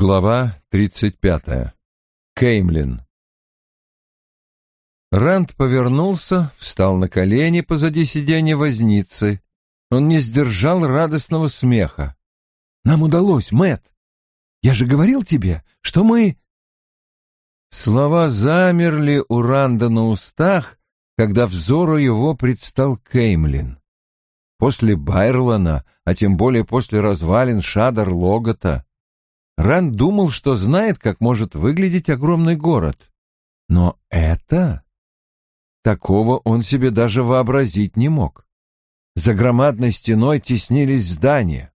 Глава 35. Кеймлин. Ранд повернулся, встал на колени позади сиденья возницы. Он не сдержал радостного смеха. «Нам удалось, Мэт. Я же говорил тебе, что мы...» Слова замерли у Ранда на устах, когда взору его предстал Кеймлин. После Байрлана, а тем более после развалин Шадар-Логота, Ранд думал, что знает, как может выглядеть огромный город. Но это... Такого он себе даже вообразить не мог. За громадной стеной теснились здания.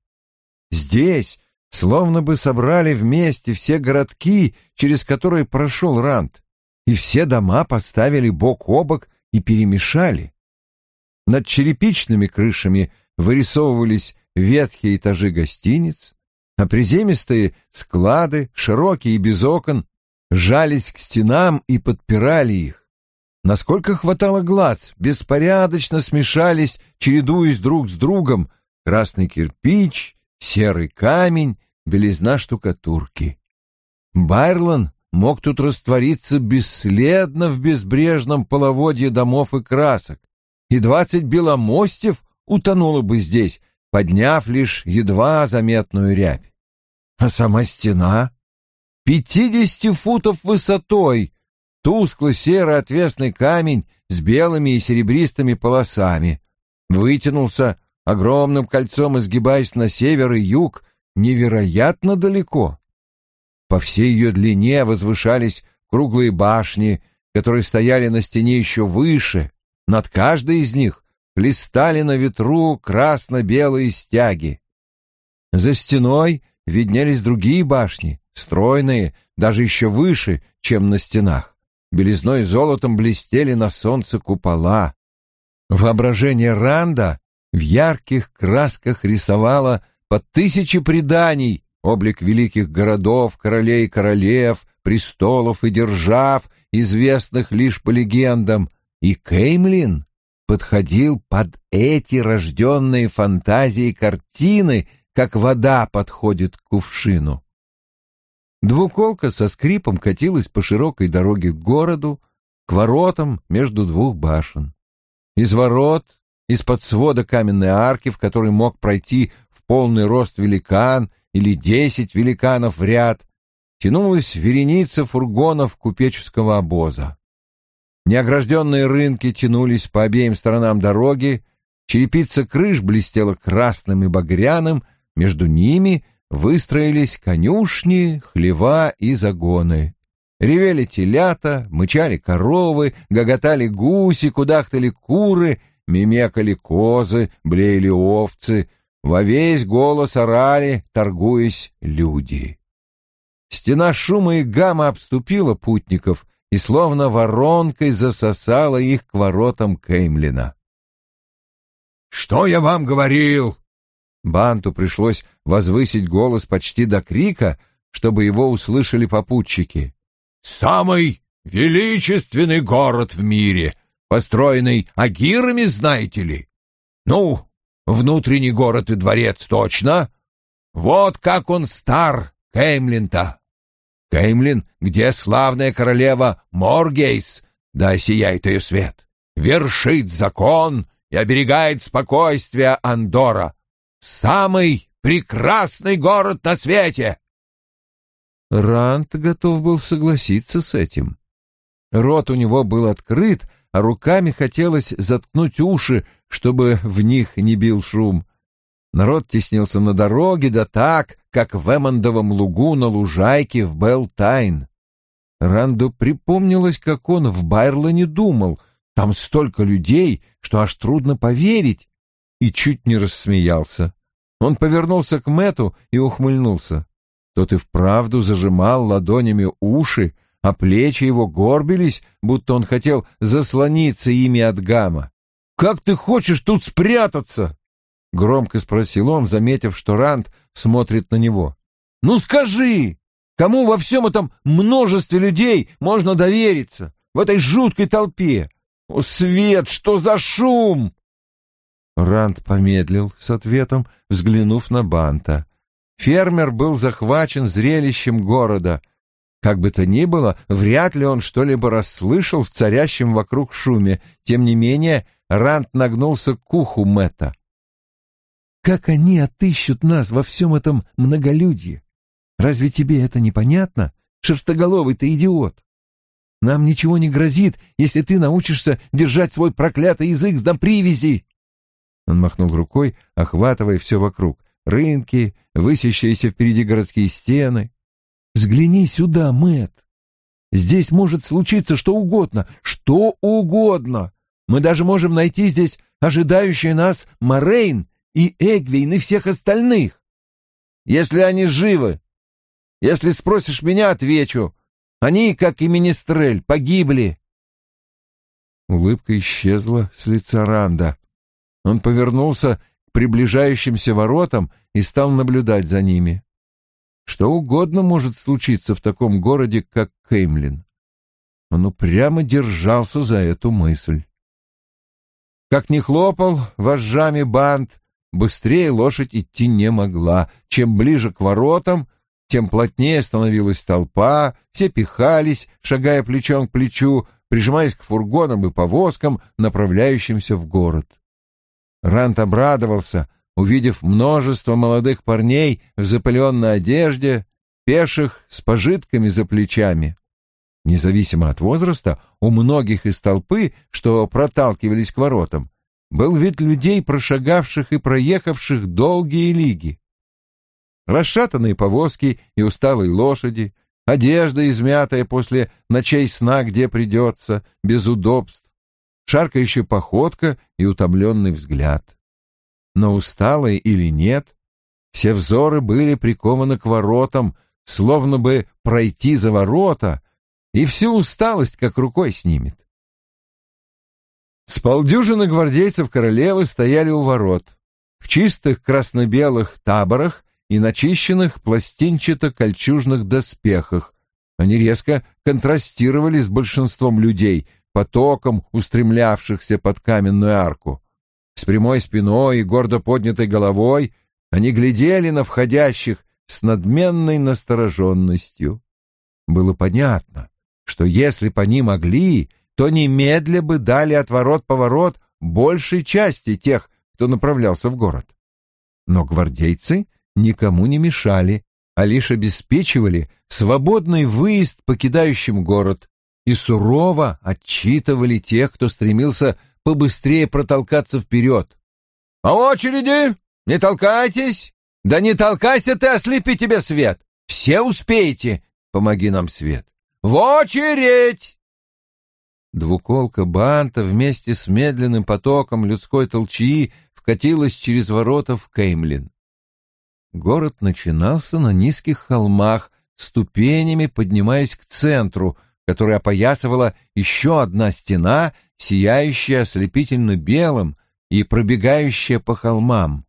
Здесь словно бы собрали вместе все городки, через которые прошел Ранд, и все дома поставили бок о бок и перемешали. Над черепичными крышами вырисовывались ветхие этажи гостиниц, а приземистые склады, широкие и без окон, жались к стенам и подпирали их. Насколько хватало глаз, беспорядочно смешались, чередуясь друг с другом, красный кирпич, серый камень, белизна штукатурки. Байрлан мог тут раствориться бесследно в безбрежном половодье домов и красок, и двадцать беломостев утонуло бы здесь, подняв лишь едва заметную рябь. А сама стена? Пятидесяти футов высотой, тускло-серый отвесный камень с белыми и серебристыми полосами, вытянулся огромным кольцом, изгибаясь на север и юг, невероятно далеко. По всей ее длине возвышались круглые башни, которые стояли на стене еще выше, над каждой из них листали на ветру красно-белые стяги. За стеной виднелись другие башни, стройные, даже еще выше, чем на стенах. Белизной и золотом блестели на солнце купола. Воображение Ранда в ярких красках рисовало по тысяче преданий облик великих городов, королей и королев, престолов и держав, известных лишь по легендам, и Кеймлин подходил под эти рожденные фантазии картины, как вода подходит к кувшину. Двуколка со скрипом катилась по широкой дороге к городу, к воротам между двух башен. Из ворот, из-под свода каменной арки, в которой мог пройти в полный рост великан или десять великанов в ряд, тянулась вереница фургонов купеческого обоза. Неогражденные рынки тянулись по обеим сторонам дороги, черепица крыш блестела красным и багряным, между ними выстроились конюшни, хлева и загоны. Ревели телята, мычали коровы, гоготали гуси, кудахтали куры, мимекали козы, блеяли овцы, во весь голос орали, торгуясь люди. Стена шума и гамма обступила путников — и словно воронкой засосала их к воротам Кеймлина. «Что я вам говорил?» Банту пришлось возвысить голос почти до крика, чтобы его услышали попутчики. «Самый величественный город в мире, построенный агирами, знаете ли? Ну, внутренний город и дворец точно. Вот как он стар, Кеймлин-то. Кеймлин, где славная королева Моргейс, да сияет ее свет, вершит закон и оберегает спокойствие Андора. Самый прекрасный город на свете!» Рант готов был согласиться с этим. Рот у него был открыт, а руками хотелось заткнуть уши, чтобы в них не бил шум. Народ теснился на дороге, да так, как в Эммондовом лугу на лужайке в Белтайн. Ранду припомнилось, как он в Байрлоне думал. Там столько людей, что аж трудно поверить. И чуть не рассмеялся. Он повернулся к Мэту и ухмыльнулся. Тот и вправду зажимал ладонями уши, а плечи его горбились, будто он хотел заслониться ими от гамма. «Как ты хочешь тут спрятаться?» — громко спросил он, заметив, что Ранд смотрит на него. «Ну скажи, кому во всем этом множестве людей можно довериться, в этой жуткой толпе? О, Свет, что за шум!» Ранд помедлил с ответом, взглянув на Банта. Фермер был захвачен зрелищем города. Как бы то ни было, вряд ли он что-либо расслышал в царящем вокруг шуме. Тем не менее, Рант нагнулся к уху Мэтта. «Как они отыщут нас во всем этом многолюдье? Разве тебе это непонятно? Шерстоголовый ты идиот! Нам ничего не грозит, если ты научишься держать свой проклятый язык на привязи!» Он махнул рукой, охватывая все вокруг. Рынки, высящиеся впереди городские стены. Взгляни сюда, Мэт. Здесь может случиться что угодно, что угодно. Мы даже можем найти здесь ожидающие нас Морейн и Эгвейн и всех остальных. Если они живы. Если спросишь меня, отвечу. Они, как и Министрель, погибли. Улыбка исчезла с лица Ранда. Он повернулся к приближающимся воротам и стал наблюдать за ними. Что угодно может случиться в таком городе, как Кеймлин. Он упрямо держался за эту мысль. Как ни хлопал вожжами бант, быстрее лошадь идти не могла. Чем ближе к воротам, тем плотнее становилась толпа, все пихались, шагая плечом к плечу, прижимаясь к фургонам и повозкам, направляющимся в город. Рант обрадовался, увидев множество молодых парней в запыленной одежде, пеших с пожитками за плечами. Независимо от возраста, у многих из толпы, что проталкивались к воротам, был вид людей, прошагавших и проехавших долгие лиги. Расшатанные повозки и усталые лошади, одежда, измятая после ночей сна, где придется, без удобств, шаркающая походка и утомленный взгляд но усталые или нет, все взоры были прикованы к воротам, словно бы пройти за ворота, и всю усталость как рукой снимет. С полдюжины гвардейцев королевы стояли у ворот, в чистых красно-белых таборах и начищенных пластинчато-кольчужных доспехах. Они резко контрастировали с большинством людей, потоком устремлявшихся под каменную арку. С прямой спиной и гордо поднятой головой они глядели на входящих с надменной настороженностью. Было понятно, что если бы они могли, то немедля бы дали отворот-поворот большей части тех, кто направлялся в город. Но гвардейцы никому не мешали, а лишь обеспечивали свободный выезд покидающим город и сурово отчитывали тех, кто стремился побыстрее протолкаться вперед. «По очереди! Не толкайтесь! Да не толкайся ты, ослепи тебе свет! Все успеете! Помоги нам, свет! В очередь!» Двуколка Банта вместе с медленным потоком людской толчии вкатилась через ворота в Кеймлин. Город начинался на низких холмах, ступенями поднимаясь к центру, который опоясывала еще одна стена сияющая ослепительно белым и пробегающая по холмам.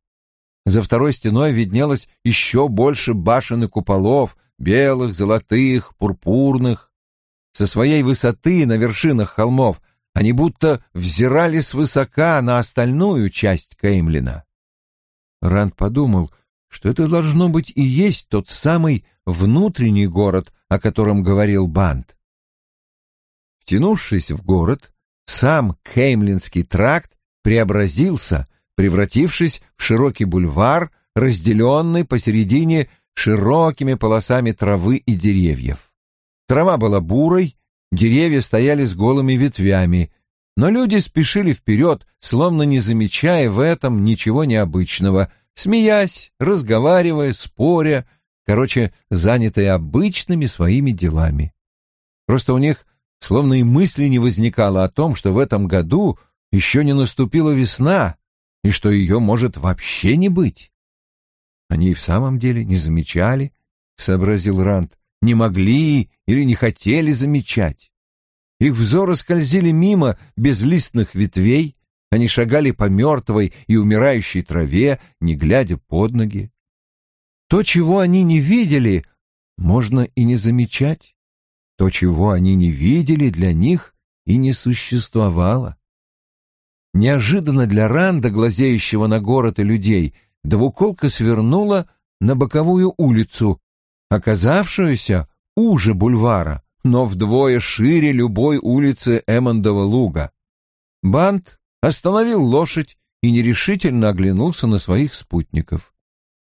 За второй стеной виднелось еще больше башен и куполов, белых, золотых, пурпурных. Со своей высоты на вершинах холмов они будто взирали свысока на остальную часть Кеймлина. Ранд подумал, что это должно быть и есть тот самый внутренний город, о котором говорил Банд. Втянувшись в город, сам Кеймлинский тракт преобразился, превратившись в широкий бульвар, разделенный посередине широкими полосами травы и деревьев. Трава была бурой, деревья стояли с голыми ветвями, но люди спешили вперед, словно не замечая в этом ничего необычного, смеясь, разговаривая, споря, короче, занятые обычными своими делами. Просто у них словно и мысли не возникало о том, что в этом году еще не наступила весна и что ее может вообще не быть. Они и в самом деле не замечали, — сообразил Ранд, — не могли или не хотели замечать. Их взоры скользили мимо безлистных ветвей, они шагали по мертвой и умирающей траве, не глядя под ноги. То, чего они не видели, можно и не замечать. То, чего они не видели, для них и не существовало. Неожиданно для Ранда, глазеющего на город и людей, двуколка свернула на боковую улицу, оказавшуюся уже бульвара, но вдвое шире любой улицы Эммондова луга. Бант остановил лошадь и нерешительно оглянулся на своих спутников.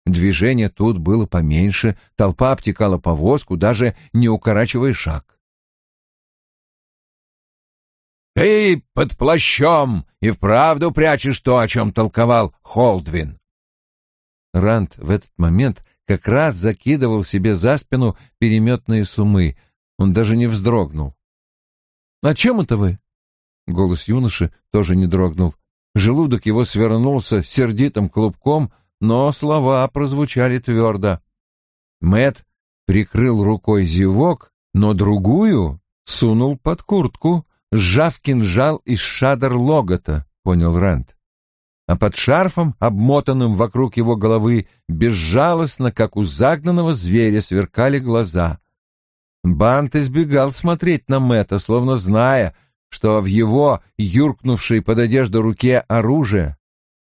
Движение тут было поменьше, толпа обтекала повозку, даже не укорачивая шаг. «Ты под плащом и вправду прячешь то, о чем толковал Холдвин!» Ранд в этот момент как раз закидывал себе за спину переметные сумы. Он даже не вздрогнул. «О чем это вы?» Голос юноши тоже не дрогнул. Желудок его свернулся сердитым клубком, но слова прозвучали твердо. Мэт прикрыл рукой зевок, но другую сунул под куртку, сжав кинжал из шадр логота, понял Рэнд. А под шарфом, обмотанным вокруг его головы, безжалостно, как у загнанного зверя, сверкали глаза. Бант избегал смотреть на Мэтта, словно зная, что в его юркнувшей под одежду руке оружие.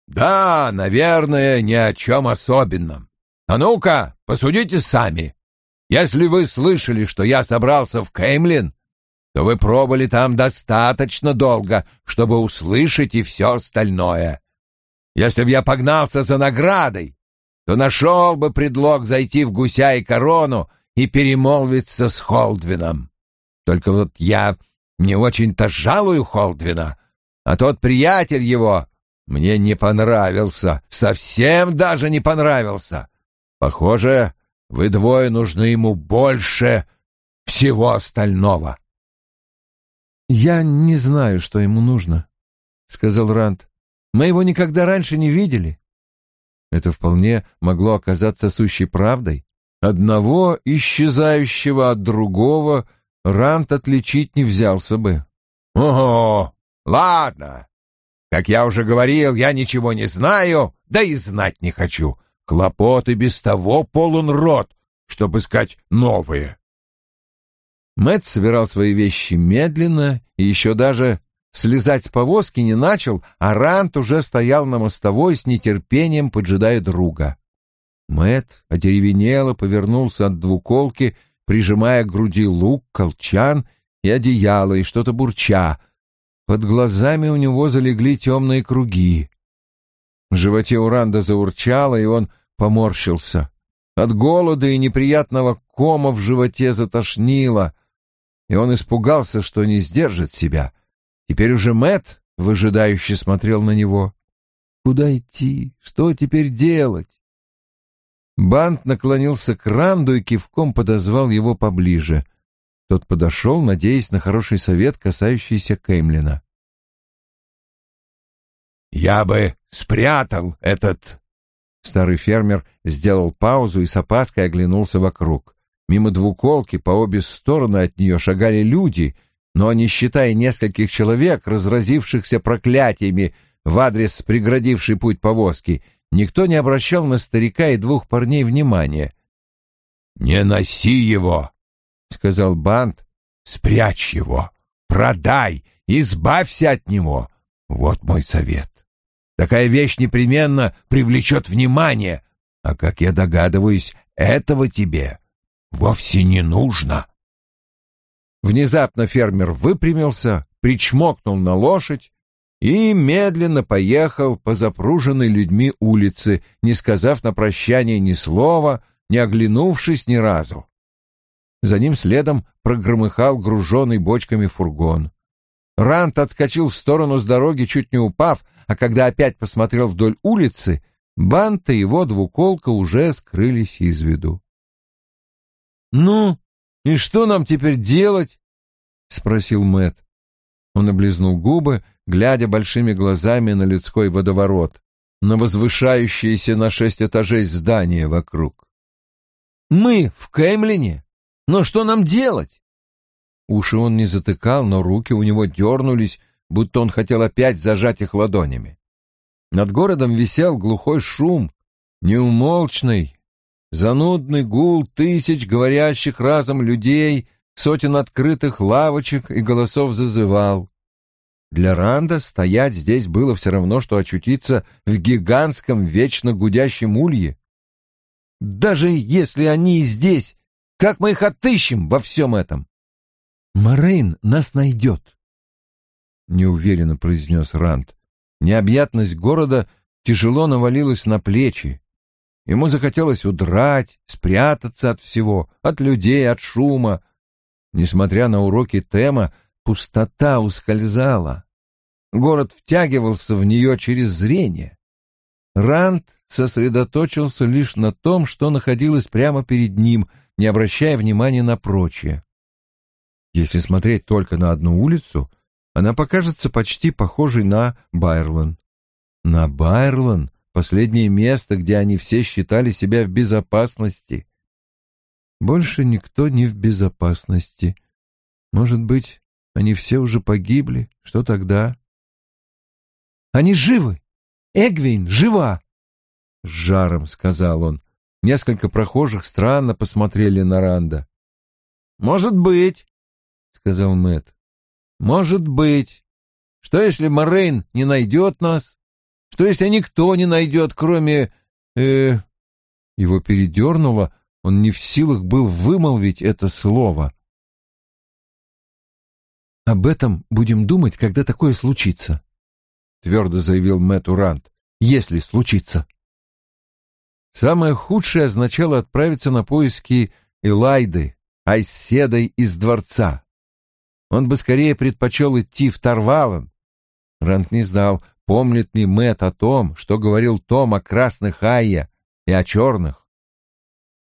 «Да, наверное, ни о чем особенном. А ну-ка, посудите сами. Если вы слышали, что я собрался в Кеймлин, то вы пробыли там достаточно долго, чтобы услышать и все остальное. Если б я погнался за наградой, то нашел бы предлог зайти в гуся и корону и перемолвиться с Холдвином. Только вот я не очень-то жалую Холдвина, а тот приятель его мне не понравился, совсем даже не понравился. Похоже, вы двое нужны ему больше всего остального. «Я не знаю, что ему нужно», — сказал Рант. «Мы его никогда раньше не видели». Это вполне могло оказаться сущей правдой. Одного, исчезающего от другого, Рант отличить не взялся бы. «Ого! Ладно. Как я уже говорил, я ничего не знаю, да и знать не хочу. Хлопот и без того полон рот, чтобы искать новые». Мэтт собирал свои вещи медленно и еще даже слезать с повозки не начал, а Рант уже стоял на мостовой с нетерпением, поджидая друга. Мэтт одеревенело повернулся от двуколки, прижимая к груди лук, колчан и одеяло, и что-то бурча. Под глазами у него залегли темные круги. В животе Уранда заурчало, и он поморщился. От голода и неприятного кома в животе затошнило — и он испугался, что не сдержит себя. Теперь уже Мэт выжидающе смотрел на него. Куда идти? Что теперь делать? Бант наклонился к Ранду и кивком подозвал его поближе. Тот подошел, надеясь на хороший совет, касающийся Кеймлина. «Я бы спрятал этот...» Старый фермер сделал паузу и с опаской оглянулся вокруг. Мимо двуколки по обе стороны от нее шагали люди, но, не считая нескольких человек, разразившихся проклятиями в адрес преградившей путь повозки, никто не обращал на старика и двух парней внимания. «Не носи его!» — сказал Бант. «Спрячь его! Продай! Избавься от него! Вот мой совет. Такая вещь непременно привлечет внимание, а, как я догадываюсь, этого тебе вовсе не нужно. Внезапно фермер выпрямился, причмокнул на лошадь и медленно поехал по запруженной людьми улице, не сказав на прощание ни слова, не оглянувшись ни разу. За ним следом прогромыхал груженный бочками фургон. Рант отскочил в сторону с дороги, чуть не упав, а когда опять посмотрел вдоль улицы, Банта и его двуколка уже скрылись из виду. «Ну, и что нам теперь делать?» — спросил Мэт. Он облизнул губы, глядя большими глазами на людской водоворот, на возвышающееся на шесть этажей здание вокруг. «Мы в Кэмлине? Но что нам делать?» Уши он не затыкал, но руки у него дернулись, будто он хотел опять зажать их ладонями. Над городом висел глухой шум, неумолчный, занудный гул тысяч говорящих разом людей, сотен открытых лавочек и голосов зазывал. Для Ранда стоять здесь было все равно, что очутиться в гигантском вечно гудящем улье. даже если они и здесь, как мы их отыщем во всем этом? Морейн нас найдет, — неуверенно произнес Ранд. Необъятность города тяжело навалилась на плечи. Ему захотелось удрать, спрятаться от всего, от людей, от шума. Несмотря на уроки Тема, пустота ускользала. Город втягивался в нее через зрение. Ранд сосредоточился лишь на том, что находилось прямо перед ним, не обращая внимания на прочее. Если смотреть только на одну улицу, она покажется почти похожей на Байрлан. На Байрлан — последнее место, где они все считали себя в безопасности. Больше никто не в безопасности. Может быть, они все уже погибли? Что тогда? Они живы! Эгвин жива!» С жаром сказал он. Несколько прохожих странно посмотрели на Ранда. «Может быть», — сказал Мэт. «Может быть. Что, если Морейн не найдет нас? Что, если никто не найдет, кроме...» э Его передернуло, он не в силах был вымолвить это слово. «Об этом будем думать, когда такое случится», — твердо заявил Мэтт Урант если случится. Самое худшее означало отправиться на поиски Элайды, Айседой из дворца. Он бы скорее предпочел идти в Тарвалан. Рант не знал, помнит ли Мэт о том, что говорил Том о красных Айя и о черных.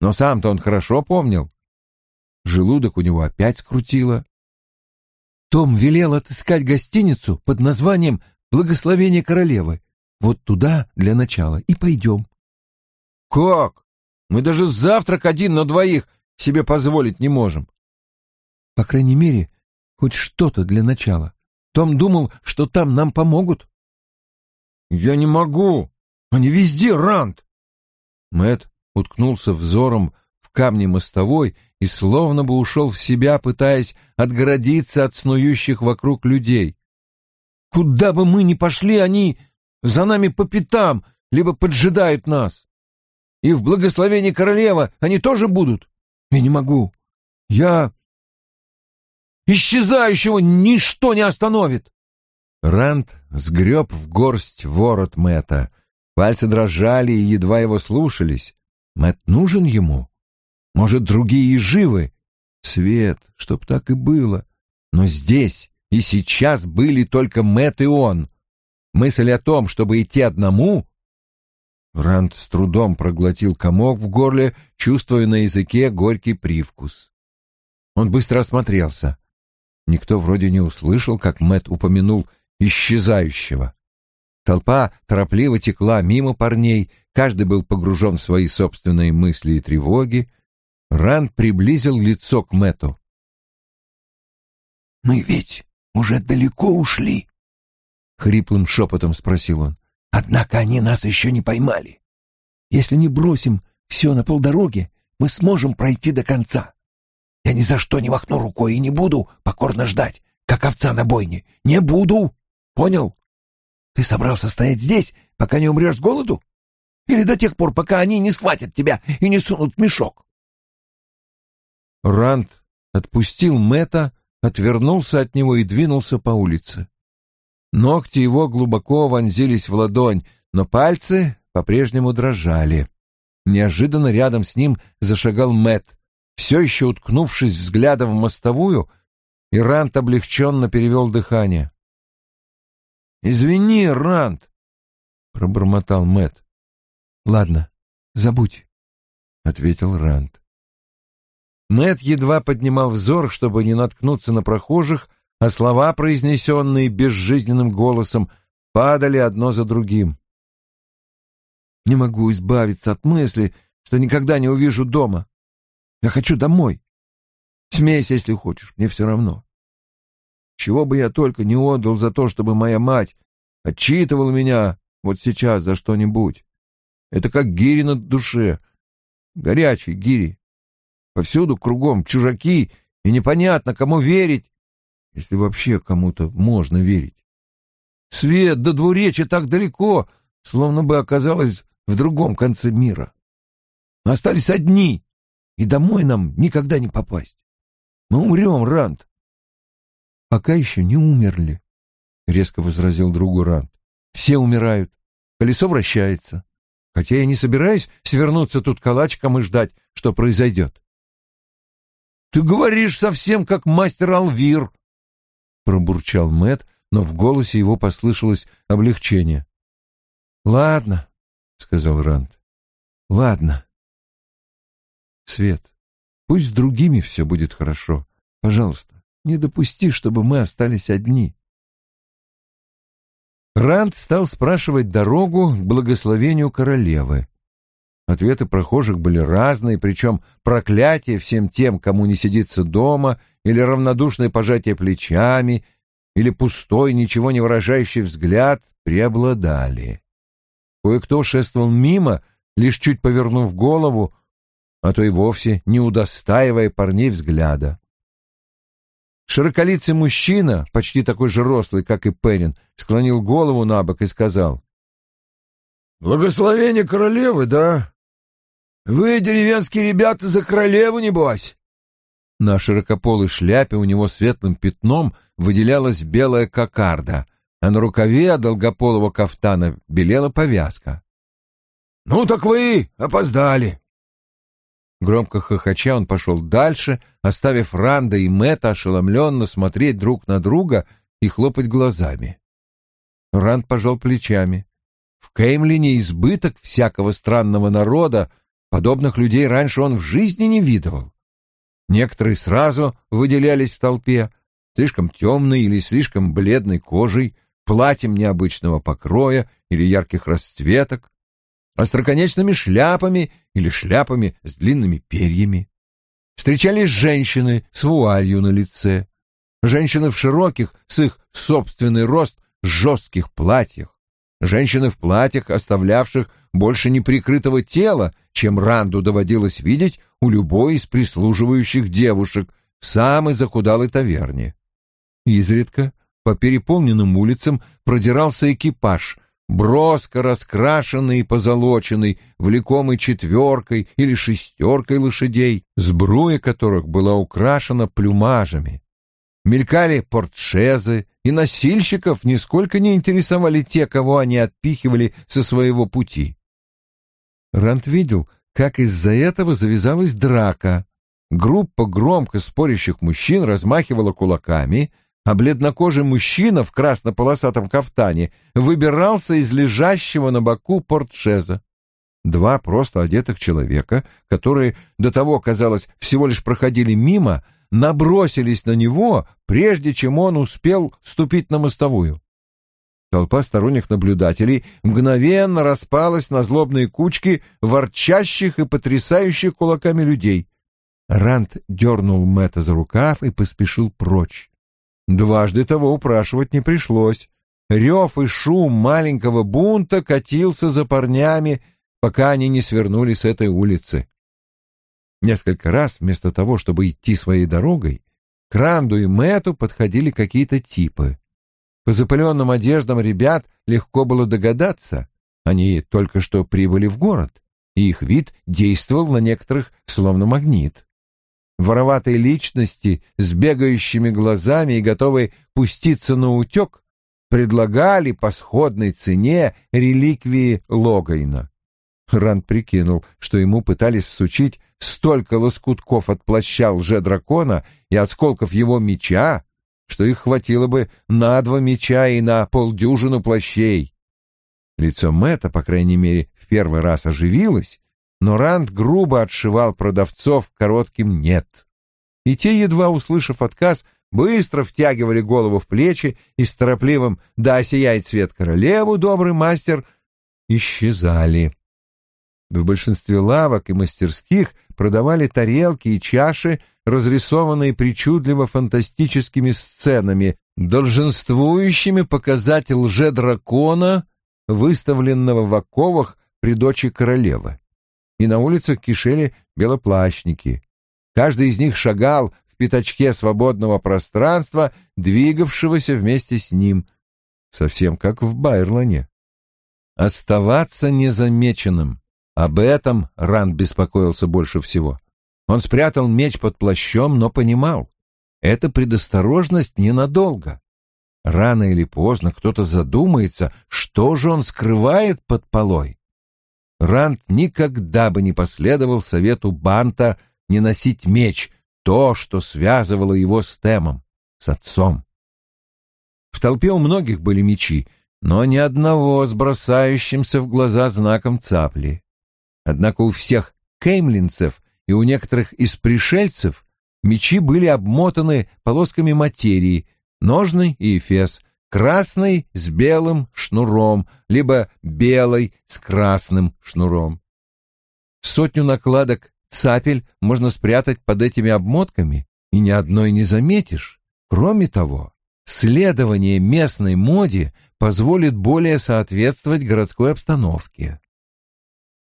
Но сам-то он хорошо помнил. Желудок у него опять скрутило. Том велел отыскать гостиницу под названием «Благословение королевы» Вот туда для начала и пойдем. Как? Мы даже завтрак один на двоих себе позволить не можем. По крайней мере, хоть что-то для начала. Том думал, что там нам помогут. Я не могу. Они везде, Рант. Мэт уткнулся взором в камни мостовой и словно бы ушел в себя, пытаясь отгородиться от снующих вокруг людей. Куда бы мы ни пошли, они за нами по пятам, либо поджидают нас. И в благословении королева они тоже будут? Я не могу. Я... Исчезающего ничто не остановит. Ранд сгреб в горсть ворот Мэтта. Пальцы дрожали и едва его слушались. Мэт нужен ему? Может, другие и живы? Свет, чтоб так и было. Но здесь и сейчас были только Мэт и он. Мысль о том, чтобы идти одному... Ранд с трудом проглотил комок в горле, чувствуя на языке горький привкус. Он быстро осмотрелся. Никто вроде не услышал, как Мэт упомянул исчезающего. Толпа торопливо текла мимо парней, каждый был погружен в свои собственные мысли и тревоги. Ранд приблизил лицо к Мэту. «Мы ведь уже далеко ушли», — хриплым шепотом спросил он. «Однако они нас еще не поймали. Если не бросим все на полдороги, мы сможем пройти до конца. Я ни за что не махну рукой и не буду покорно ждать, как овца на бойне. Не буду! Понял? Ты собрался стоять здесь, пока не умрешь с голоду? Или до тех пор, пока они не схватят тебя и не сунут мешок?» Ранд отпустил Мэтта, отвернулся от него и двинулся по улице. Ногти его глубоко вонзились в ладонь, но пальцы по-прежнему дрожали. Неожиданно рядом с ним зашагал Мэт, все еще уткнувшись взглядом в мостовую, и Рант облегченно перевел дыхание. «Извини, Рант!» — пробормотал Мэт. «Ладно, забудь», — ответил Рант. Мэт едва поднимал взор, чтобы не наткнуться на прохожих, а слова, произнесенные безжизненным голосом, падали одно за другим. «Не могу избавиться от мысли, что никогда не увижу дома. Я хочу домой. Смейся, если хочешь, мне все равно. Чего бы я только не отдал за то, чтобы моя мать отчитывала меня вот сейчас за что-нибудь. Это как гири на душе, горячие гири. Повсюду кругом чужаки, и непонятно, кому верить если вообще кому-то можно верить. Свет до двуречья так далеко, словно бы оказалось в другом конце мира. Мы остались одни, и домой нам никогда не попасть. Мы умрем, Ранд. Пока еще не умерли, — резко возразил другу Ранд. Все умирают. Колесо вращается. Хотя я не собираюсь свернуться тут калачиком и ждать, что произойдет. Ты говоришь совсем как мастер Алвир, — пробурчал Мэт, но в голосе его послышалось облегчение. Ладно, — сказал Ранд. Ладно. Свет, пусть с другими все будет хорошо. Пожалуйста, не допусти, чтобы мы остались одни. Ранд стал спрашивать дорогу к благословению королевы. Ответы прохожих были разные, причем проклятие всем тем, кому не сидится дома, или равнодушное пожатие плечами, или пустой, ничего не выражающий взгляд преобладали. Кое-кто шествовал мимо, лишь чуть повернув голову, а то и вовсе не удостаивая парней взгляда. Широколицый мужчина, почти такой же рослый, как и Пеннин, склонил голову на бок и сказал. «Благословение королевы, да? Вы, деревенские ребята, за королеву, небось?» На широкополой шляпе у него светлым пятном выделялась белая кокарда, а на рукаве долгополого кафтана белела повязка. «Ну так вы опоздали!» Громко хохоча он пошел дальше, оставив Ранда и Мэтта ошеломленно смотреть друг на друга и хлопать глазами. Ранд пожал плечами. В Кеймлине избыток всякого странного народа, подобных людей раньше он в жизни не видывал. Некоторые сразу выделялись в толпе, слишком темной или слишком бледной кожей, платьем необычного покроя или ярких расцветок, остроконечными шляпами или шляпами с длинными перьями. Встречались женщины с вуалью на лице, женщины в широких, с их собственный рост, жестких платьях, женщины в платьях, оставлявших больше неприкрытого тела, чем Ранду доводилось видеть у любой из прислуживающих девушек в самой захудалой таверне. Изредка по переполненным улицам продирался экипаж, броско раскрашенный и позолоченный, влекомый четверкой или шестеркой лошадей, сбруя которых была украшена плюмажами. Мелькали портшезы, и носильщиков нисколько не интересовали те, кого они отпихивали со своего пути. Рант видел, как из-за этого завязалась драка. Группа громко спорящих мужчин размахивала кулаками — а бледнокожий мужчина в красно-полосатом кафтане выбирался из лежащего на боку портшеза. Два просто одетых человека, которые до того, казалось, всего лишь проходили мимо, набросились на него, прежде чем он успел ступить на мостовую. Толпа сторонних наблюдателей мгновенно распалась на злобные кучки ворчащих и потрясающих кулаками людей. Рант дернул Мэтта за рукав и поспешил прочь. Дважды того упрашивать не пришлось. Рев и шум маленького бунта катился за парнями, пока они не свернули с этой улицы. Несколько раз, вместо того, чтобы идти своей дорогой, к Ранду и Мэту подходили какие-то типы. По запыленным одеждам ребят легко было догадаться, они только что прибыли в город, и их вид действовал на некоторых словно магнит вороватые личности с бегающими глазами и готовые пуститься на утек, предлагали по сходной цене реликвии Логайна. Ранд прикинул, что ему пытались всучить столько лоскутков от плаща лже-дракона и осколков его меча, что их хватило бы на два меча и на полдюжину плащей. Лицо Мэтта, по крайней мере, в первый раз оживилось, но Ранд грубо отшивал продавцов коротким «нет». И те, едва услышав отказ, быстро втягивали голову в плечи и с торопливым «да сияет свет королеву, добрый мастер» исчезали. В большинстве лавок и мастерских продавали тарелки и чаши, разрисованные причудливо фантастическими сценами, долженствующими показать лже-дракона, выставленного в оковах при дочи королевы и на улицах кишели белоплащники. Каждый из них шагал в пятачке свободного пространства, двигавшегося вместе с ним, совсем как в Байрлане. Оставаться незамеченным Об этом Ранд беспокоился больше всего. Он спрятал меч под плащом, но понимал, эта предосторожность ненадолго. Рано или поздно кто-то задумается, что же он скрывает под полой. Ранд никогда бы не последовал совету Банта не носить меч, то, что связывало его с Темом, с отцом. В толпе у многих были мечи, но ни одного с бросающимся в глаза знаком цапли. Однако у всех кеймлинцев и у некоторых из пришельцев мечи были обмотаны полосками материи, ножны и эфес, красный с белым шнуром, либо белый с красным шнуром. Сотню накладок цапель можно спрятать под этими обмотками, и ни одной не заметишь. Кроме того, следование местной моде позволит более соответствовать городской обстановке.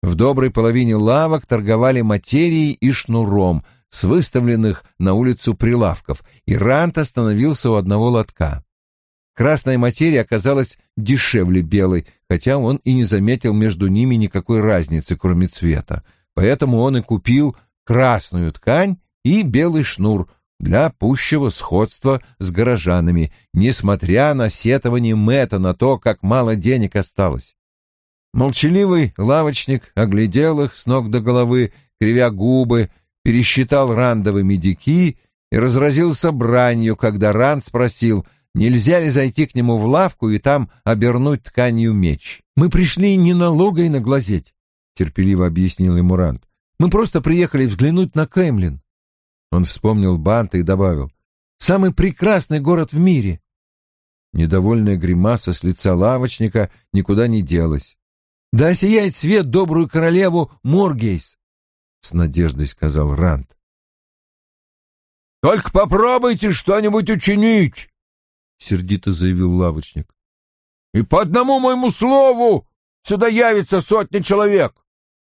В доброй половине лавок торговали материей и шнуром с выставленных на улицу прилавков, и Рант остановился у одного лотка. Красная материя оказалась дешевле белой, хотя он и не заметил между ними никакой разницы, кроме цвета. Поэтому он и купил красную ткань и белый шнур для пущего сходства с горожанами, несмотря на сетование Мэтта на то, как мало денег осталось. Молчаливый лавочник оглядел их с ног до головы, кривя губы, пересчитал рандовые медики и разразился бранью, когда Ранд спросил, нельзя ли зайти к нему в лавку и там обернуть тканью меч. «Мы пришли не налогой наглазеть», — терпеливо объяснил ему Ранд. «Мы просто приехали взглянуть на Кэмлин». Он вспомнил Банта и добавил, «Самый прекрасный город в мире». Недовольная гримаса с лица лавочника никуда не делась. Да сияет свет добрую королеву Моргейс, — с надеждой сказал Ранд. — Только попробуйте что-нибудь учинить, — сердито заявил лавочник. — И по одному моему слову сюда явится сотня человек.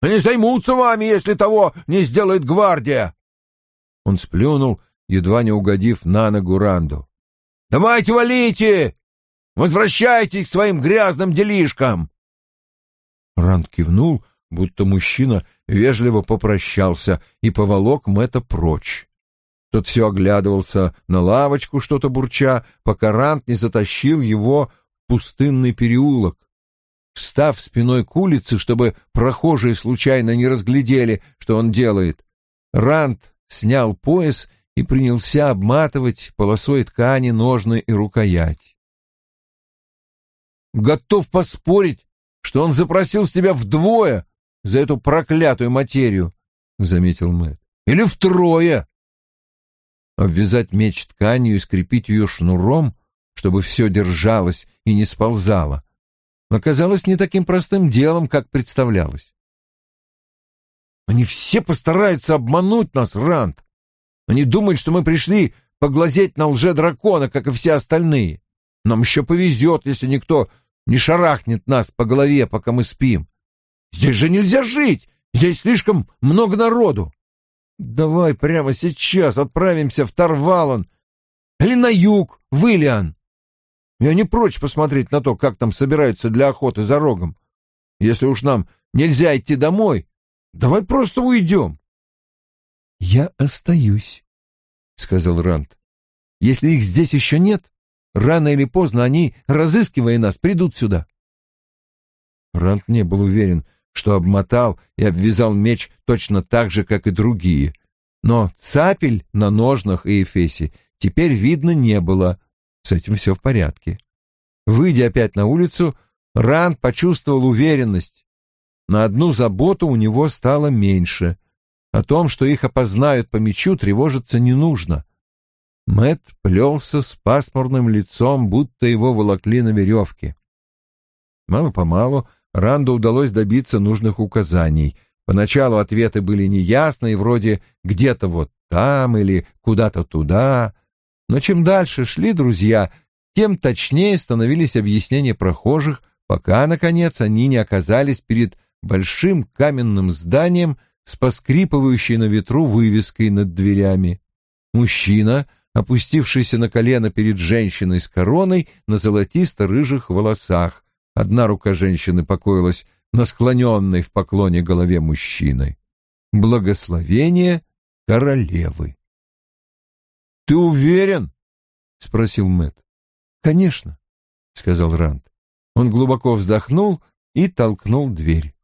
Они займутся вами, если того не сделает гвардия. Он сплюнул, едва не угодив на ногу Ранду. — Давайте валите! Возвращайтесь к своим грязным делишкам! Ранд кивнул, будто мужчина вежливо попрощался и поволок Мэтта прочь. Тот все оглядывался на лавочку, что-то бурча, пока Ранд не затащил его в пустынный переулок. Встав спиной к улице, чтобы прохожие случайно не разглядели, что он делает, Ранд снял пояс и принялся обматывать полосой ткани ножны и рукоять. «Готов поспорить, что он запросил с тебя вдвое за эту проклятую материю, — заметил Мэтт. — Или втрое. Обвязать меч тканью и скрепить ее шнуром, чтобы все держалось и не сползало, оказалось не таким простым делом, как представлялось. Они все постараются обмануть нас, Рант. Они думают, что мы пришли поглазеть на лже-дракона, как и все остальные. Нам еще повезет, если никто не шарахнет нас по голове, пока мы спим. Здесь же нельзя жить, здесь слишком много народу. Давай прямо сейчас отправимся в Тарвалан или на юг, в Илиан. Я не прочь посмотреть на то, как там собираются для охоты за рогом. Если уж нам нельзя идти домой, давай просто уйдем. — Я остаюсь, — сказал Рант. — Если их здесь еще нет, Рано или поздно они, разыскивая нас, придут сюда. Рант не был уверен, что обмотал и обвязал меч точно так же, как и другие. Но цапель на ножнах и эфесе теперь видно не было. С этим все в порядке. Выйдя опять на улицу, Ранд почувствовал уверенность. На одну заботу у него стало меньше. О том, что их опознают по мечу, тревожиться не нужно. Мэт плелся с пасмурным лицом, будто его волокли на веревке. Мало-помалу Ранду удалось добиться нужных указаний. Поначалу ответы были неясные, вроде «где-то вот там» или «куда-то туда». Но чем дальше шли друзья, тем точнее становились объяснения прохожих, пока, наконец, они не оказались перед большим каменным зданием с поскрипывающей на ветру вывеской над дверями. Мужчина — опустившийся на колено перед женщиной с короной на золотисто-рыжих волосах. Одна рука женщины покоилась на склоненной в поклоне голове мужчины. Благословение королевы. «Ты уверен?» — спросил Мэт. «Конечно», — сказал Ранд. Он глубоко вздохнул и толкнул дверь.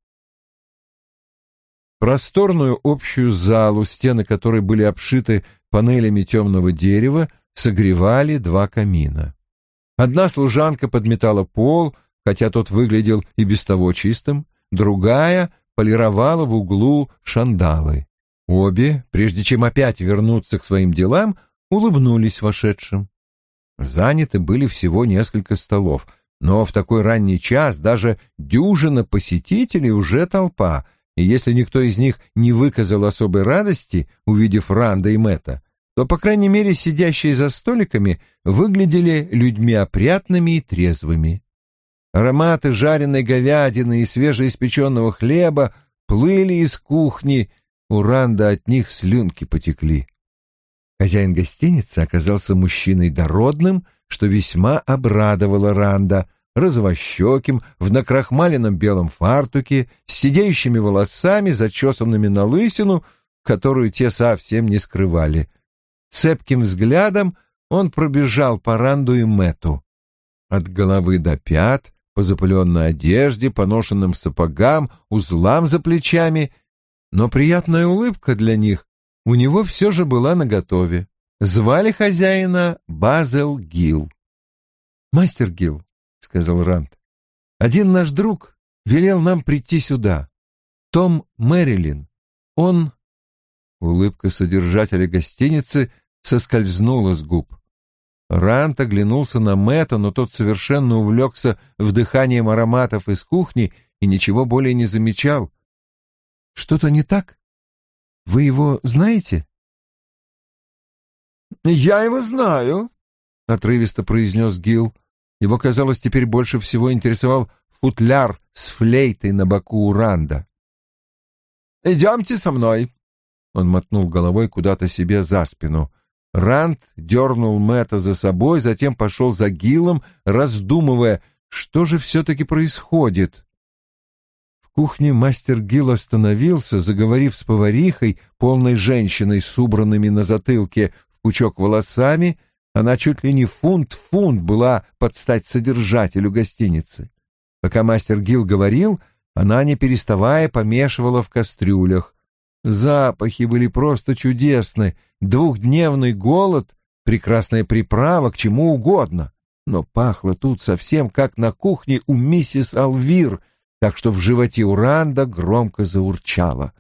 Просторную общую залу, стены которой были обшиты панелями темного дерева, согревали два камина. Одна служанка подметала пол, хотя тот выглядел и без того чистым, другая полировала в углу шандалы. Обе, прежде чем опять вернуться к своим делам, улыбнулись вошедшим. Заняты были всего несколько столов, но в такой ранний час даже дюжина посетителей уже толпа, и если никто из них не выказал особой радости, увидев Ранда и Мэтта, то, по крайней мере, сидящие за столиками выглядели людьми опрятными и трезвыми. Ароматы жареной говядины и свежеиспеченного хлеба плыли из кухни, у Ранда от них слюнки потекли. Хозяин гостиницы оказался мужчиной дородным, что весьма обрадовало Ранда, розовощеким, в накрахмаленном белом фартуке, с сидеющими волосами, зачесанными на лысину, которую те совсем не скрывали. Цепким взглядом он пробежал по Ранду и Мэту. От головы до пят, по запыленной одежде, поношенным сапогам, узлам за плечами, но приятная улыбка для них у него все же была наготове. Звали хозяина Базел Гил. «Мастер Гил», — сказал Рант, — «один наш друг велел нам прийти сюда. Том Мэрилин. Он...» Улыбка содержателя гостиницы соскользнула с губ. Рант оглянулся на Мэтта, но тот совершенно увлекся вдыханием ароматов из кухни и ничего более не замечал. «Что-то не так?» Вы его знаете? Я его знаю, отрывисто произнес Гил. Его, казалось, теперь больше всего интересовал футляр с флейтой на боку Уранда. «Идемте со мной!» Он мотнул головой куда-то себе за спину. Ранд дернул Мэтта за собой, затем пошел за Гилом, раздумывая, что же все-таки происходит кухне мастер Гил остановился, заговорив с поварихой, полной женщиной с убранными на затылке в пучок волосами, она чуть ли не фунт-фунт была под стать содержателю гостиницы. Пока мастер Гил говорил, она, не переставая, помешивала в кастрюлях. Запахи были просто чудесны, двухдневный голод, прекрасная приправа к чему угодно. Но пахло тут совсем как на кухне у миссис Алвир, так что в животе Уранда громко заурчало.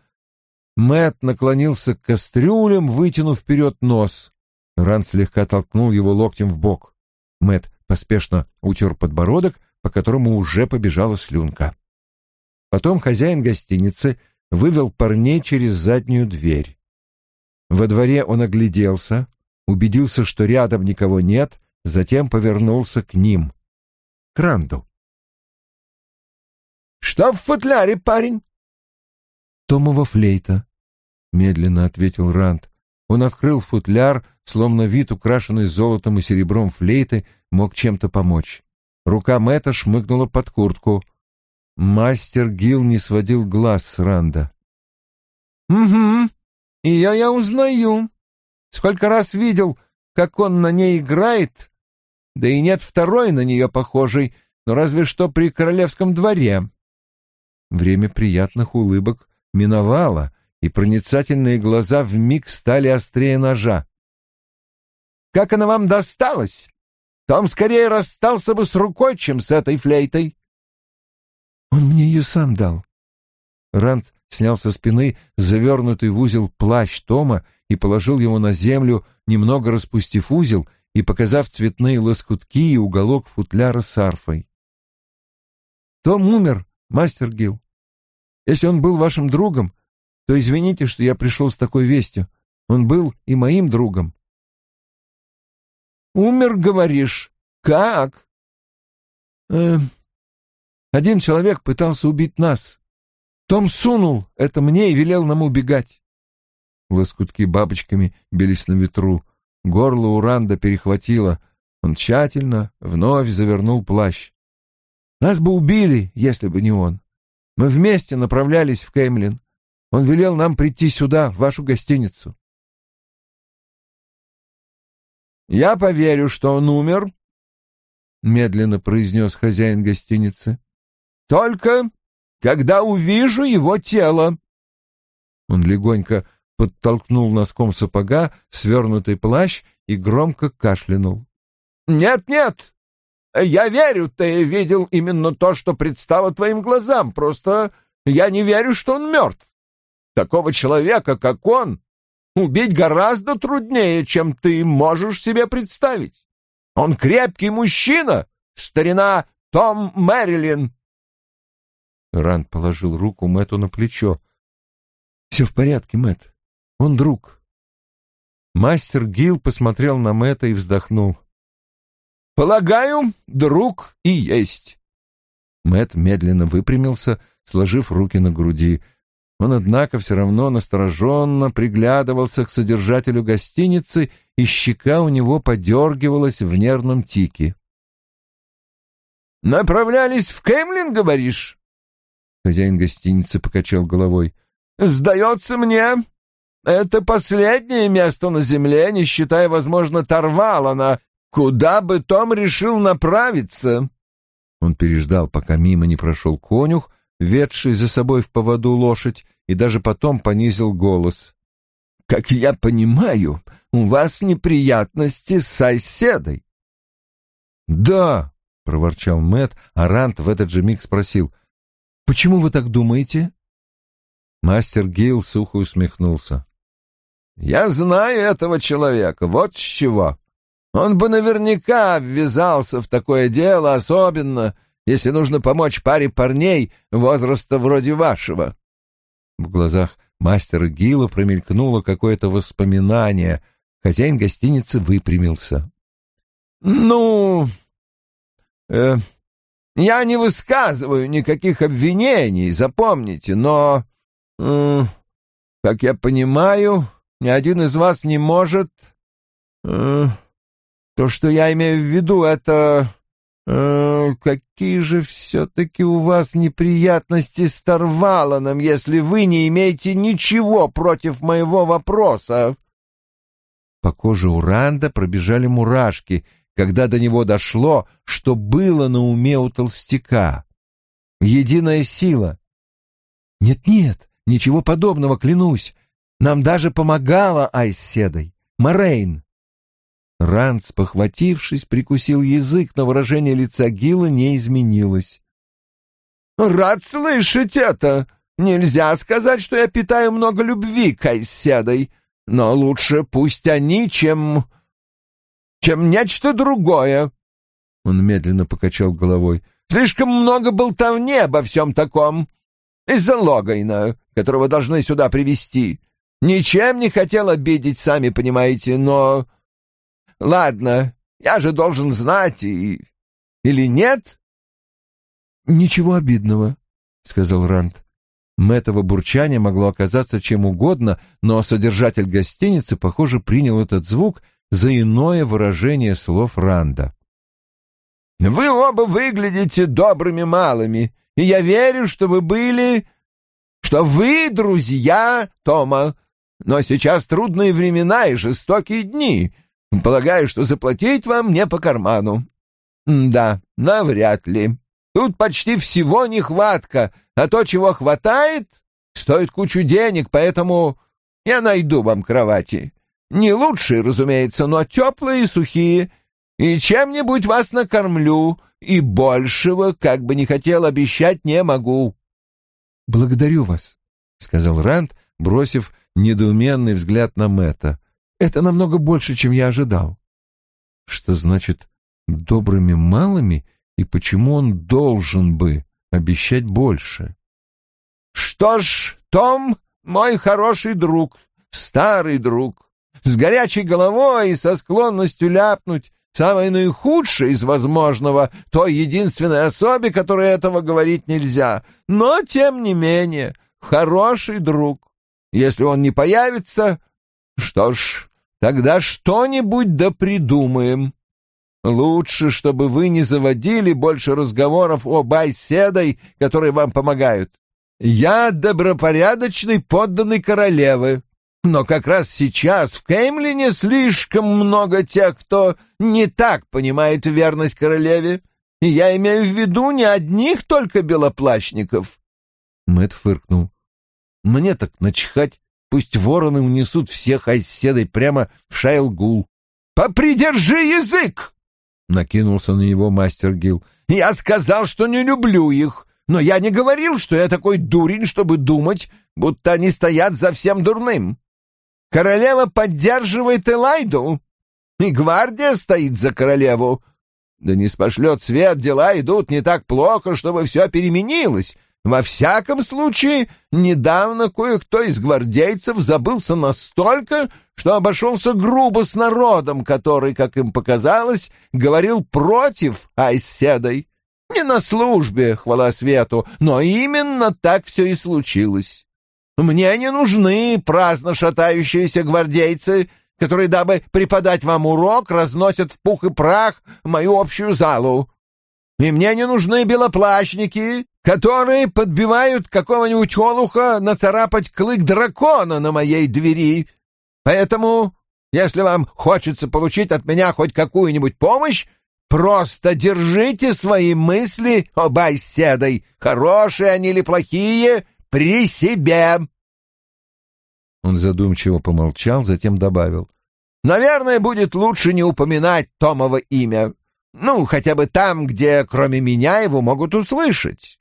Мэт наклонился к кастрюлям, вытянув вперед нос. Ранд слегка толкнул его локтем в бок. Мэт поспешно утер подбородок, по которому уже побежала слюнка. Потом хозяин гостиницы вывел парней через заднюю дверь. Во дворе он огляделся, убедился, что рядом никого нет, затем повернулся к ним, к Ранду. Что в футляре, парень? Томова флейта, медленно ответил Ранд. Он открыл футляр, словно вид, украшенный золотом и серебром флейты, мог чем-то помочь. Рука Мэтта шмыгнула под куртку. Мастер Гил не сводил глаз с Ранда. «Угу, ее я узнаю. Сколько раз видел, как он на ней играет. Да и нет второй на нее похожей, но разве что при королевском дворе. Время приятных улыбок миновало, и проницательные глаза вмиг стали острее ножа. «Как она вам досталась? Том скорее расстался бы с рукой, чем с этой флейтой». «Он мне ее сам дал». Ранд снял со спины завернутый в узел плащ Тома и положил его на землю, немного распустив узел и показав цветные лоскутки и уголок футляра с арфой. «Том умер мастер Гил. Если он был вашим другом, то извините, что я пришел с такой вестью. Он был и моим другом. Умер, говоришь? Как? Э, один человек пытался убить нас. Том сунул это мне и велел нам убегать. Лоскутки бабочками бились на ветру. Горло Уранда перехватило. Он тщательно вновь завернул плащ. Нас бы убили, если бы не он. Мы вместе направлялись в Кеймлин. Он велел нам прийти сюда, в вашу гостиницу. «Я поверю, что он умер», — медленно произнес хозяин гостиницы. «Только когда увижу его тело». Он легонько подтолкнул носком сапога свернутый плащ и громко кашлянул. «Нет-нет, я верю, ты видел именно то, что предстало твоим глазам, просто я не верю, что он мертв. Такого человека, как он, убить гораздо труднее, чем ты можешь себе представить. Он крепкий мужчина, старина Том Мэрилин. Ранд положил руку Мэту на плечо. «Все в порядке, Мэт. Он друг». Мастер Гил посмотрел на Мэта и вздохнул. «Полагаю, друг и есть». Мэт медленно выпрямился, сложив руки на груди. Он, однако, все равно настороженно приглядывался к содержателю гостиницы, и щека у него подергивалась в нервном тике. «Направлялись в Кемлин, говоришь?» Хозяин гостиницы покачал головой. «Сдается мне, это последнее место на земле, не считая, возможно, Тарвалана, куда бы Том решил направиться». Он переждал, пока мимо не прошел конюх, ведший за собой в поводу лошадь, и даже потом понизил голос. «Как я понимаю, у вас неприятности с соседой». «Да», — проворчал Мэт, а Рант в этот же миг спросил, «Почему вы так думаете?» Мастер Гил сухо усмехнулся. «Я знаю этого человека, вот с чего. Он бы наверняка ввязался в такое дело, особенно если нужно помочь паре парней возраста вроде вашего». В глазах мастера Гила промелькнуло какое-то воспоминание. Хозяин гостиницы выпрямился. «Ну, э, я не высказываю никаких обвинений, запомните, но, э, как я понимаю, ни один из вас не может... Э, то, что я имею в виду, это «Э, какие же все-таки у вас неприятности с Тарваланом, если вы не имеете ничего против моего вопроса?» По коже Уранда пробежали мурашки, когда до него дошло, что было на уме у толстяка. Единая сила. «Нет-нет, ничего подобного, клянусь. Нам даже помогала Айседой, Морейн. Ранц, похватившись, прикусил язык, но выражение лица Гила не изменилось. «Рад слышать это! Нельзя сказать, что я питаю много любви к Айседой, но лучше пусть они, чем... чем нечто другое!» Он медленно покачал головой. «Слишком много болтовни обо всем таком. Из-за Логайна, которого должны сюда привести. Ничем не хотел обидеть, сами понимаете, но...» Ладно, я же должен знать и... Или нет? Ничего обидного, сказал Ранд. Мэтово бурчание могло оказаться чем угодно, но содержатель гостиницы, похоже, принял этот звук за иное выражение слов Ранда. «Вы оба выглядите добрыми малыми, и я верю, что вы были... что вы друзья Тома. Но сейчас трудные времена и жестокие дни, Полагаю, что заплатить вам не по карману. Да, навряд ли. Тут почти всего нехватка, а то, чего хватает, стоит кучу денег, поэтому я найду вам кровати. Не лучшие, разумеется, но теплые и сухие. И чем-нибудь вас накормлю, и большего, как бы не хотел обещать, не могу. — Благодарю вас, — сказал Ранд, бросив недоуменный взгляд на Мэтта. Это намного больше, чем я ожидал. Что значит добрыми малыми и почему он должен бы обещать больше? Что ж, Том, мой хороший друг, старый друг, с горячей головой и со склонностью ляпнуть самое наихудшее из возможного, той единственной особе, которой этого говорить нельзя, но, тем не менее, хороший друг. Если он не появится, что ж, Тогда что-нибудь да придумаем. Лучше, чтобы вы не заводили больше разговоров о байседой, которые вам помогают. Я добропорядочный подданный королевы, но как раз сейчас в Кеймлине слишком много тех, кто не так понимает верность королеве, я имею в виду не одних только белоплащников. Мэт фыркнул. Мне так начихать, пусть вороны унесут всех оседой прямо в Шайлгул. «Попридержи язык!» — накинулся на него мастер Гил. «Я сказал, что не люблю их, но я не говорил, что я такой дурень, чтобы думать, будто они стоят за всем дурным. Королева поддерживает Элайду, и гвардия стоит за королеву. Да не спошлет свет, дела идут не так плохо, чтобы все переменилось. Во всяком случае, недавно кое-кто из гвардейцев забылся настолько, что обошелся грубо с народом, который, как им показалось, говорил против Айседой. Не на службе, хвала свету, но именно так все и случилось. Мне не нужны праздно шатающиеся гвардейцы, которые, дабы преподать вам урок, разносят в пух и прах мою общую залу. И мне не нужны белоплащники, которые подбивают какого-нибудь олуха нацарапать клык дракона на моей двери. Поэтому, если вам хочется получить от меня хоть какую-нибудь помощь, просто держите свои мысли об хорошие они или плохие, при себе. Он задумчиво помолчал, затем добавил. Наверное, будет лучше не упоминать Томово имя. Ну, хотя бы там, где кроме меня его могут услышать.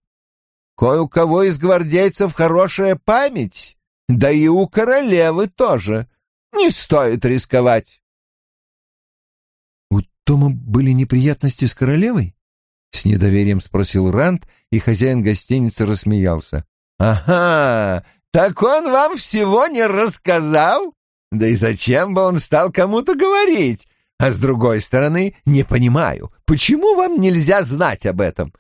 Кое у кого из гвардейцев хорошая память, да и у королевы тоже. Не стоит рисковать. У Тома были неприятности с королевой? С недоверием спросил Ранд, и хозяин гостиницы рассмеялся. «Ага, так он вам всего не рассказал? Да и зачем бы он стал кому-то говорить? А с другой стороны, не понимаю, почему вам нельзя знать об этом?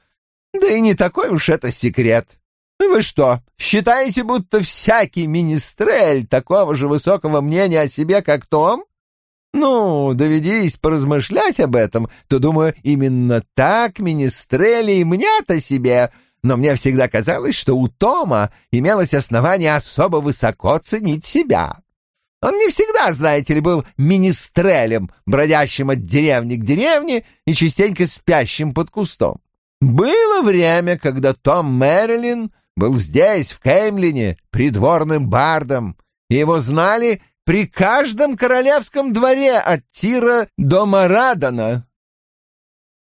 Да и не такой уж это секрет. Вы что, считаете, будто всякий министрель такого же высокого мнения о себе, как Том? Ну, доведись поразмышлять об этом, то, думаю, именно так министрели и мнят о себе. Но мне всегда казалось, что у Тома имелось основание особо высоко ценить себя. Он не всегда, знаете ли, был министрелем, бродящим от деревни к деревне и частенько спящим под кустом. Было время, когда Том Мэрилин был здесь, в Кеймлине, придворным бардом, и его знали при каждом королевском дворе от Тира до Марадана.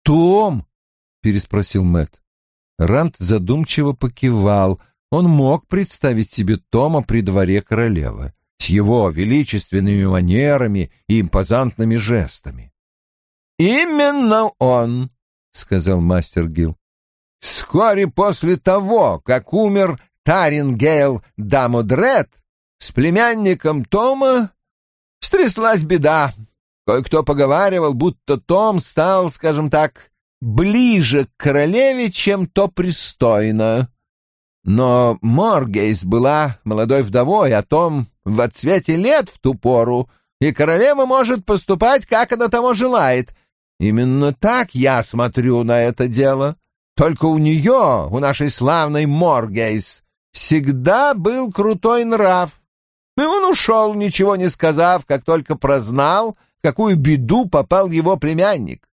«Том!» — переспросил Мэт. Рант задумчиво покивал. Он мог представить себе Тома при дворе королевы с его величественными манерами и импозантными жестами. «Именно он», — сказал мастер Гил. «Вскоре после того, как умер Тарингейл Дамодред, с племянником Тома стряслась беда. Кое-кто поговаривал, будто Том стал, скажем так, ближе к королеве, чем то пристойно. Но Моргейс была молодой вдовой, а Том в отцвете лет в ту пору, и королева может поступать, как она того желает. Именно так я смотрю на это дело. Только у нее, у нашей славной Моргейс, всегда был крутой нрав. И он ушел, ничего не сказав, как только прознал, какую беду попал его племянник.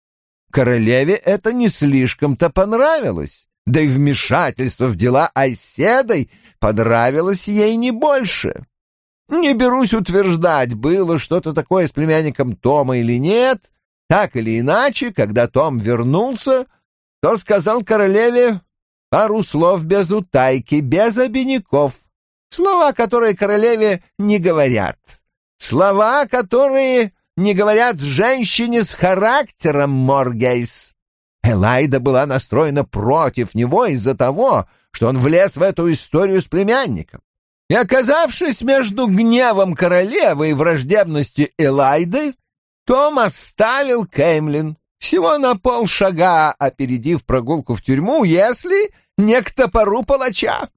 Королеве это не слишком-то понравилось, да и вмешательство в дела Айседой понравилось ей не больше. Не берусь утверждать, было что-то такое с племянником Тома или нет. Так или иначе, когда Том вернулся, то сказал королеве пару слов без утайки, без обиняков. Слова, которые королеве не говорят. Слова, которые не говорят женщине с характером Моргейс. Элайда была настроена против него из-за того, что он влез в эту историю с племянником. И оказавшись между гневом королевы и враждебностью Элайды, Том оставил Кеймлин, всего на полшага опередив прогулку в тюрьму, если не к топору палача.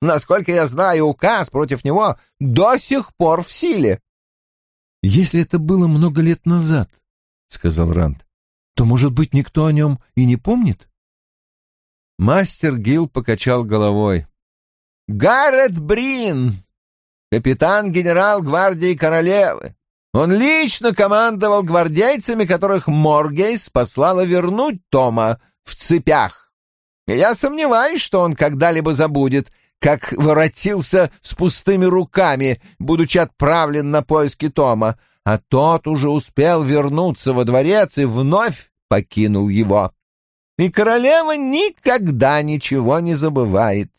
Насколько я знаю, указ против него до сих пор в силе. — Если это было много лет назад, — сказал Ранд, — то, может быть, никто о нем и не помнит? Мастер Гил покачал головой. Гаррет Брин, капитан-генерал гвардии королевы. Он лично командовал гвардейцами, которых Моргейс послала вернуть Тома в цепях. Я сомневаюсь, что он когда-либо забудет, как воротился с пустыми руками, будучи отправлен на поиски Тома, а тот уже успел вернуться во дворец и вновь покинул его. И королева никогда ничего не забывает.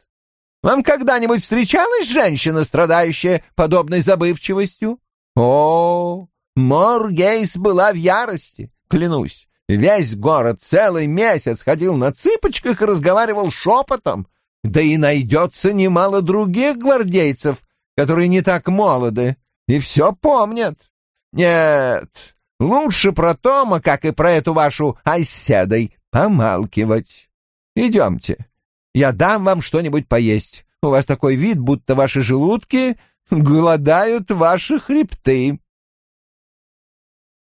Вам когда-нибудь встречалась женщина, страдающая подобной забывчивостью? О, Моргейс была в ярости, клянусь. Весь город целый месяц ходил на цыпочках и разговаривал шепотом. Да и найдется немало других гвардейцев, которые не так молоды и все помнят. Нет, лучше про Тома, как и про эту вашу оседой, помалкивать. Идемте, я дам вам что-нибудь поесть. У вас такой вид, будто ваши желудки голодают ваши хребты.